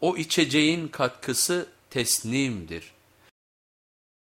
O içeceğin katkısı tesnimdir.